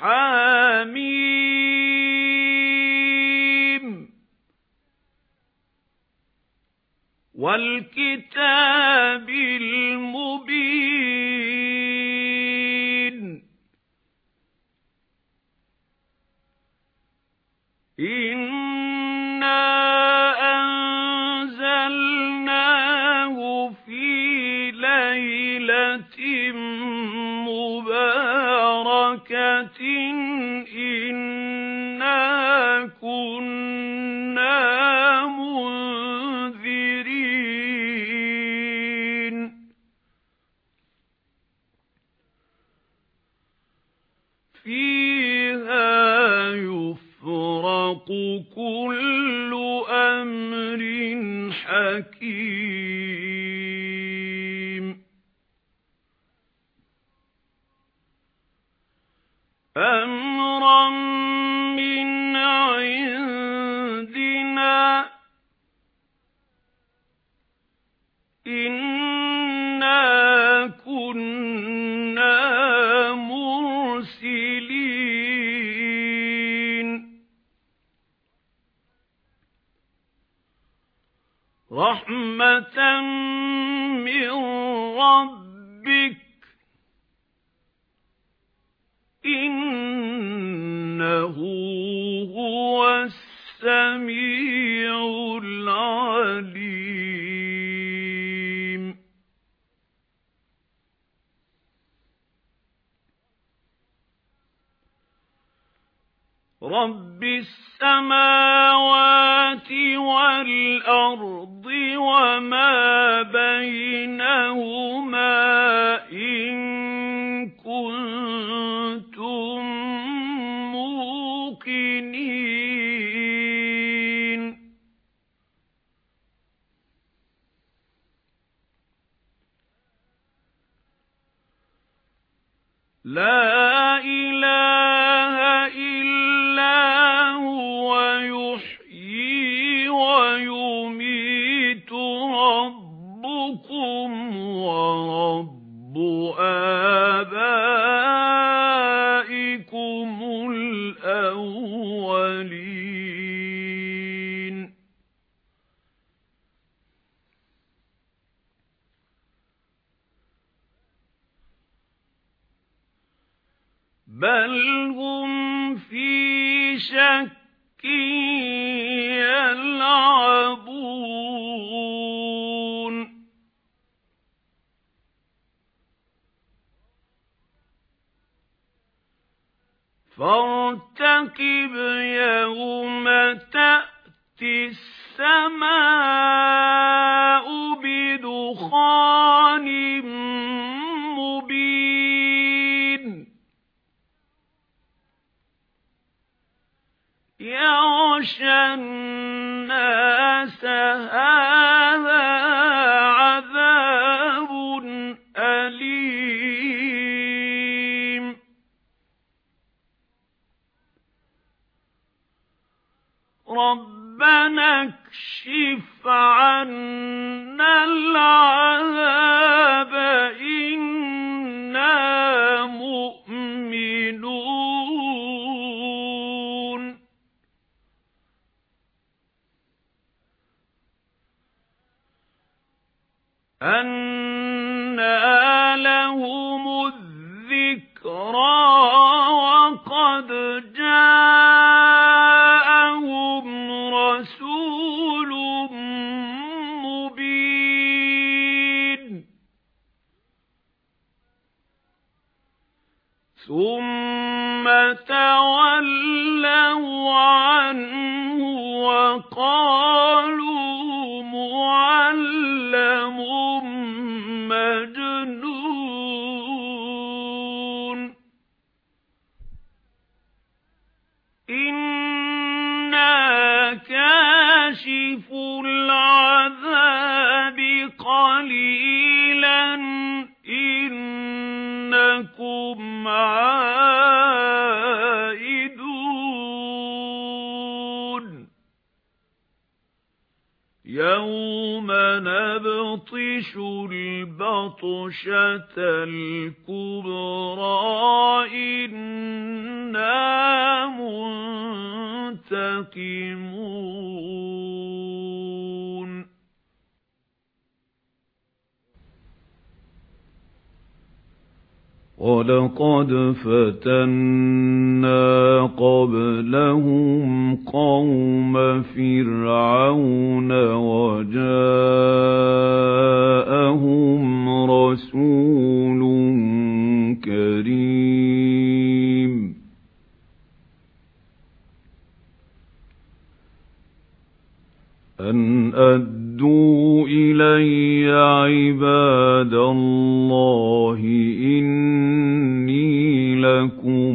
حَمِيمٌ. وَالْكِتَابِ الْمُبِينِ إِنَّا كُنَّا مُنذِرِينَ فِيهَا يُفْرَقُ كُلُّ أَمْرٍ حَكِيمٍ رَحْمَةً مِنْ رَبِّكَ. إِنَّهُ هُوَ السَّمِيعُ الْعَلِيمُ. رَبِّ السَّمَاوَاتِ وَالْأَرْضِ وَمَا بَيْنَهُمَا إِن كُنتُم مُّوقِنِينَ لَا بَلْ هُمْ فِي شَكٍّ يَلْعَبُونَ فَارْتَقِبْ يَوْمَ تَأْتِي السَّمَاءُ بِدُخَانٍ يَغْشَى النَّاسَ هَذَا عَذَابٌ أَلِيمٌ. رَبَّنَا اكْشِفْ عَنَّا الْعَذَابَ أَنَّىٰ لَهُمُ الذِّكْرَىٰ وَقَدْ جَاءَهُمْ رَسُولٌ مُّبِينٌ ثُمَّ تَوَلَّوْا عَنْهُ وَقَالُوا مُعَلَّمٌ مَّجْنُونٌ. إِنَّا كَاشِفُو الْعَذَابِ قَلِيلًا. إِنَّكُمْ عَائِدُونَ. يَوْمَ الْيَوْمَ نَبْطِشُ الْبَطْشَةَ الْكُبْرَى. إِنَّا مُنْتَقِمُونَ. وَلَقَدْ فَتَنَّا قَبْلَهُمْ قَوْمَ فِرْعَوْنَ أن أدوا إلي عباد الله إني لكم